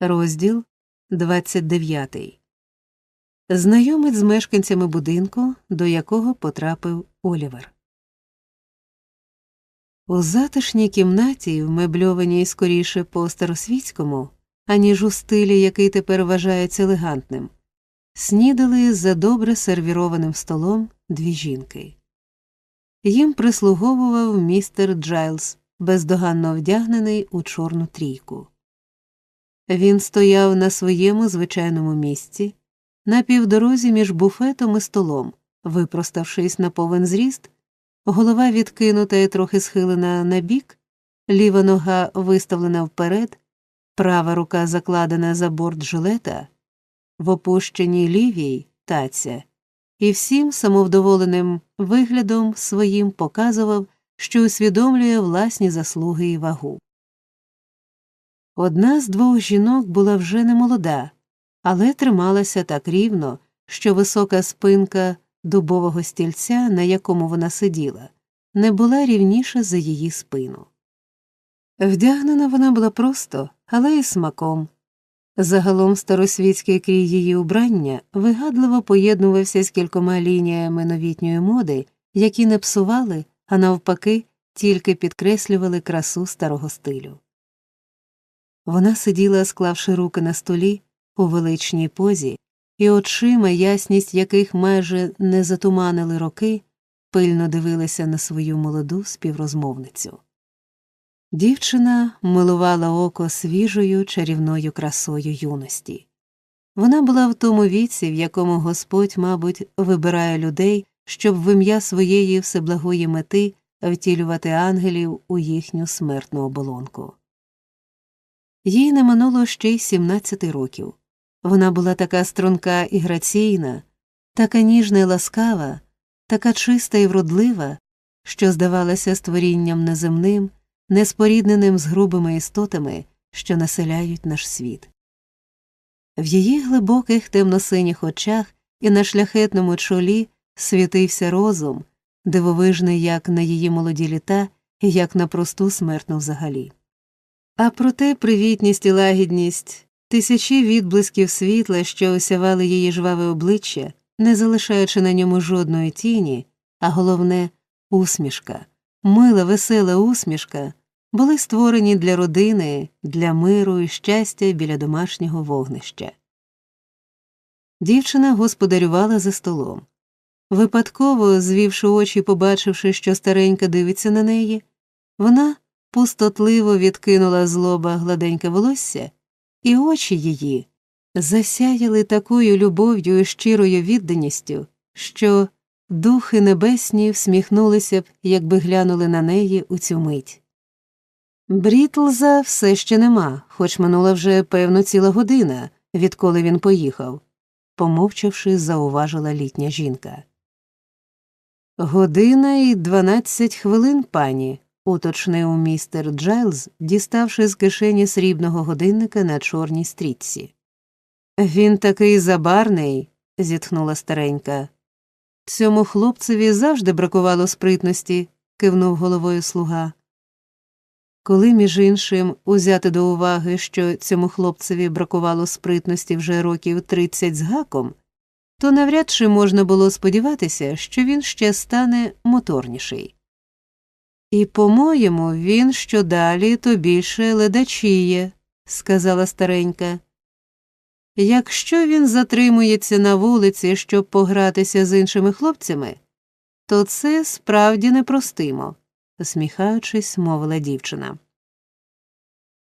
Розділ 29. Знайомить з мешканцями будинку, до якого потрапив Олівер. У затишній кімнаті, вмебльованій скоріше по старосвітському, аніж у стилі, який тепер вважається елегантним, снідали за добре сервірованим столом дві жінки. Їм прислуговував містер Джайлз, бездоганно вдягнений у чорну трійку. Він стояв на своєму звичайному місці, на півдорозі між буфетом і столом, випроставшись на повен зріст, голова відкинута і трохи схилена на бік, ліва нога виставлена вперед, права рука закладена за борт жилета, в опущеній лівій таця, і всім самовдоволеним виглядом своїм показував, що усвідомлює власні заслуги і вагу. Одна з двох жінок була вже не молода, але трималася так рівно, що висока спинка дубового стільця, на якому вона сиділа, не була рівніша за її спину. Вдягнена вона була просто, але й смаком. Загалом старосвітський крій її убрання вигадливо поєднувався з кількома лініями новітньої моди, які не псували, а навпаки, тільки підкреслювали красу старого стилю. Вона сиділа, склавши руки на столі у величній позі, і очима, ясність яких майже не затуманили роки, пильно дивилася на свою молоду співрозмовницю. Дівчина милувала око свіжою чарівною красою юності. Вона була в тому віці, в якому Господь, мабуть, вибирає людей, щоб в ім'я своєї всеблагої мети втілювати ангелів у їхню смертну оболонку. Їй не минуло ще й 17 років. Вона була така струнка і граційна, така ніжна і ласкава, така чиста і вродлива, що здавалася створінням неземним, неспорідненим з грубими істотами, що населяють наш світ. В її глибоких темно-синіх очах і на шляхетному чолі світився розум, дивовижний як на її молоді літа, як на просту смертну взагалі. А проте привітність і лагідність, тисячі відблисків світла, що осявали її жваве обличчя, не залишаючи на ньому жодної тіні, а головне усмішка, мила, весела усмішка, були створені для родини, для миру і щастя біля домашнього вогнища. Дівчина господарювала за столом. Випадково, звівши очі, побачивши, що старенька дивиться на неї, вона пустотливо відкинула з лоба гладеньке волосся, і очі її засяяли такою любов'ю і щирою відданістю, що духи небесні всміхнулися б, якби глянули на неї у цю мить. Брітлза все ще нема, хоч минула вже певно ціла година, відколи він поїхав, помовчавши, зауважила літня жінка. Година і дванадцять хвилин, пані, уточнив містер Джайлз, діставши з кишені срібного годинника на чорній стрічці. Він такий забарний, зітхнула старенька. Цьому хлопцеві завжди бракувало спритності, кивнув головою слуга. Коли, між іншим, узяти до уваги, що цьому хлопцеві бракувало спритності вже років тридцять з гаком, то навряд чи можна було сподіватися, що він ще стане моторніший. І, по-моєму, він що далі, то більше ледачіє, сказала старенька. Якщо він затримується на вулиці, щоб погратися з іншими хлопцями, то це справді непростимо, усміхаючись, мовила дівчина.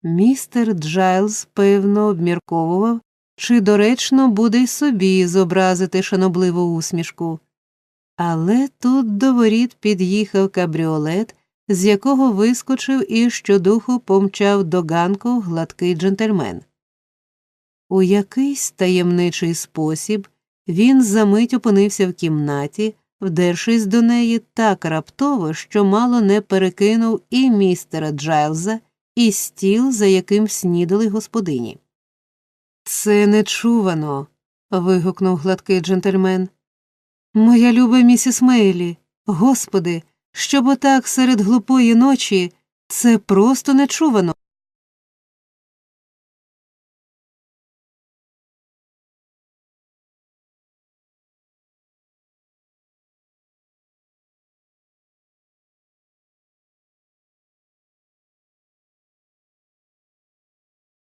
Містер Джайлз, певно, обмірковував, чи доречно буде й собі зобразити шанобливу усмішку. Але тут до воріт під'їхав кабріолет, з якого вискочив і щодуху помчав до ганку гладкий джентльмен. У якийсь таємничий спосіб він за мить опинився в кімнаті, вдершись до неї так раптово, що мало не перекинув і містера Джайлза, і стіл, за яким снідали господині. Це нечувано. вигукнув гладкий джентльмен. Моя люба місіс Мейлі, господи, щоб отак серед глупої ночі це просто нечувано.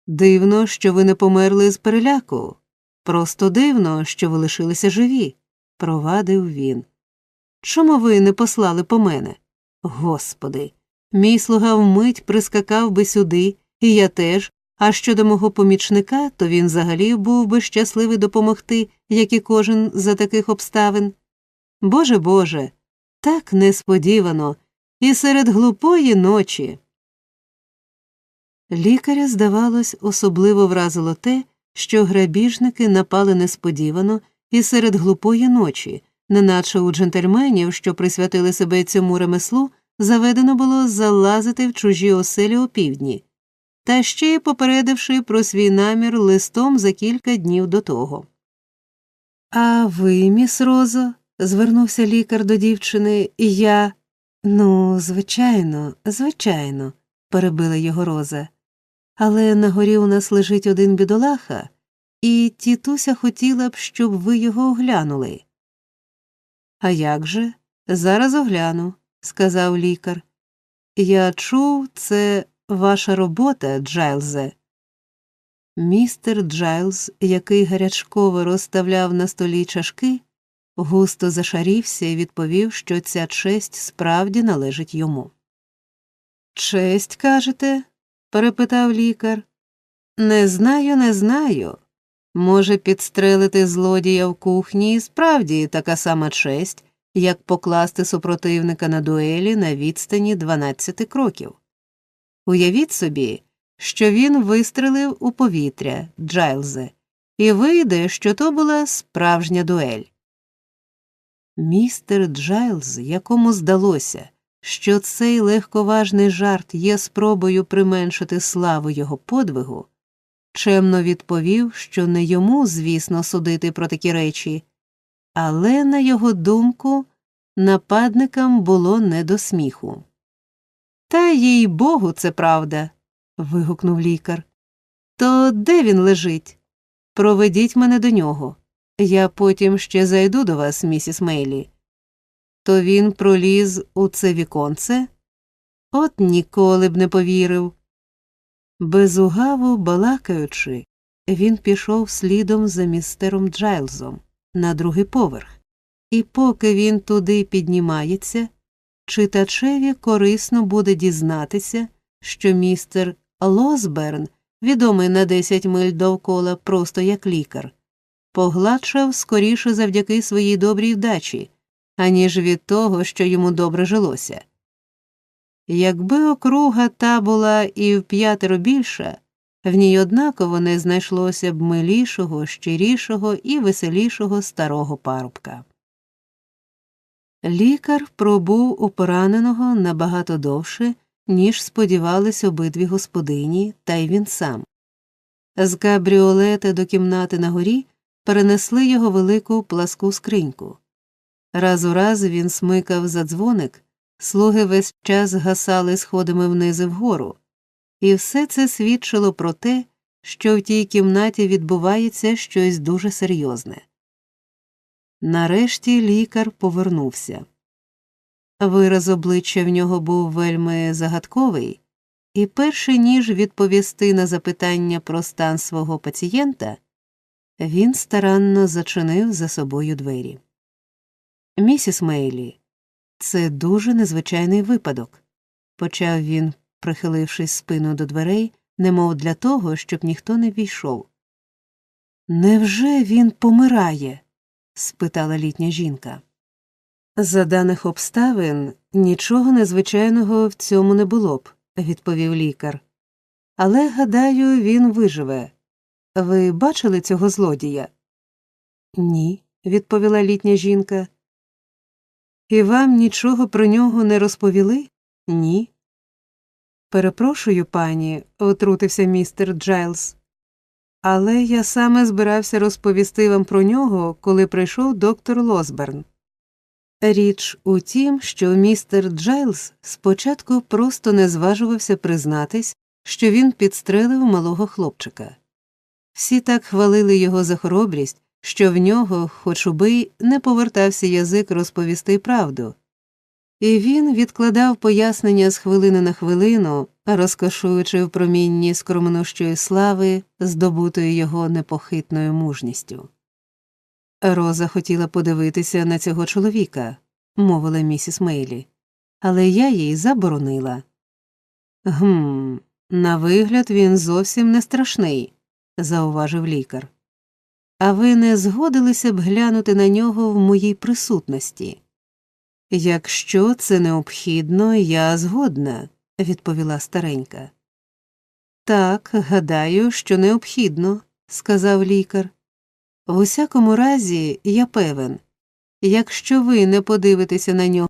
Дивно, що ви не померли з переляку. Просто дивно, що ви лишилися живі, провадив він. Чому ви не послали по мене? Господи, мій слуга вмить прискакав би сюди, і я теж, а щодо мого помічника, то він взагалі був би щасливий допомогти, як і кожен за таких обставин. Боже Боже, так несподівано, і серед глупої ночі. Лікаря, здавалось, особливо вразило те, що грабіжники напали несподівано і серед глупої ночі, неначе у джентльменів, що присвятили себе цьому ремеслу, заведено було залазити в чужі оселі опівдні, та ще й попередивши про свій намір листом за кілька днів до того. А ви, міс Розо, звернувся лікар до дівчини, і я. Ну, звичайно, звичайно, перебила його Роза. Але на горі у нас лежить один бідолаха, і тітуся хотіла б, щоб ви його оглянули. А як же? Зараз огляну, сказав лікар. Я чув, це ваша робота, Джайлзе. Містер Джайлз, який гарячково розставляв на столі чашки, густо зашарівся і відповів, що ця честь справді належить йому. Честь, кажете? перепитав лікар. Не знаю, не знаю. Може, підстрелити злодія в кухні і справді така сама честь, як покласти супротивника на дуелі на відстані 12 кроків. Уявіть собі, що він вистрелив у повітря, Джайлзе, і вийде, що то була справжня дуель. Містер Джайлз, якому здалося, що цей легковажний жарт є спробою применшити славу його подвигу, чемно відповів, що не йому, звісно, судити про такі речі, але, на його думку, нападникам було не до сміху. Та їй богу, це правда. вигукнув лікар. То де він лежить? Проведіть мене до нього. Я потім ще зайду до вас, місіс Мейлі. То він проліз у це віконце? От ніколи б не повірив. Безугаво балакаючи, він пішов слідом за містером Джайлзом на другий поверх, і поки він туди піднімається, читачеві корисно буде дізнатися, що містер Лосберн, відомий на 10 миль довкола просто як лікар, погладшав скоріше завдяки своїй добрій вдачі, аніж від того, що йому добре жилося. Якби округа та була і в п'ятеро більша, в ній однаково не знайшлося б милішого, щирішого і веселішого старого парубка. Лікар пробув у пораненого набагато довше, ніж сподівались обидві господині, та й він сам. З кабріолета до кімнати на горі перенесли його велику пласку скриньку. Раз у раз він смикав за дзвоник, слуги весь час гасали сходами вниз і вгору, і все це свідчило про те, що в тій кімнаті відбувається щось дуже серйозне. Нарешті лікар повернувся. Вираз обличчя в нього був вельми загадковий, і перше ніж відповісти на запитання про стан свого пацієнта, він старанно зачинив за собою двері. Місіс Мейлі, це дуже незвичайний випадок, почав він, прихилившись спину до дверей, немов для того, щоб ніхто не війшов. Невже він помирає? спитала літня жінка. За даних обставин нічого незвичайного в цьому не було б, відповів лікар. Але, гадаю, він виживе. Ви бачили цього злодія? Ні, відповіла літня жінка. І вам нічого про нього не розповіли? Ні. Перепрошую, пані, отрутився містер Джайлз. Але я саме збирався розповісти вам про нього, коли прийшов доктор Лосберн. Річ у тім, що містер Джайлз спочатку просто не зважувався признатись, що він підстрелив малого хлопчика. Всі так хвалили його за хоробрість, що в нього, хоч убий, не повертався язик розповісти правду. І він відкладав пояснення з хвилини на хвилину, розкошуючи в промінні скромнущої слави, здобутої його непохитною мужністю. Роза хотіла подивитися на цього чоловіка, мовила місіс Мейлі, але я їй заборонила. Гм, на вигляд він зовсім не страшний, зауважив лікар. А ви не згодилися б глянути на нього в моїй присутності? Якщо це необхідно, я згодна, відповіла старенька. Так, гадаю, що необхідно, сказав лікар. В усякому разі, я певен, якщо ви не подивитеся на нього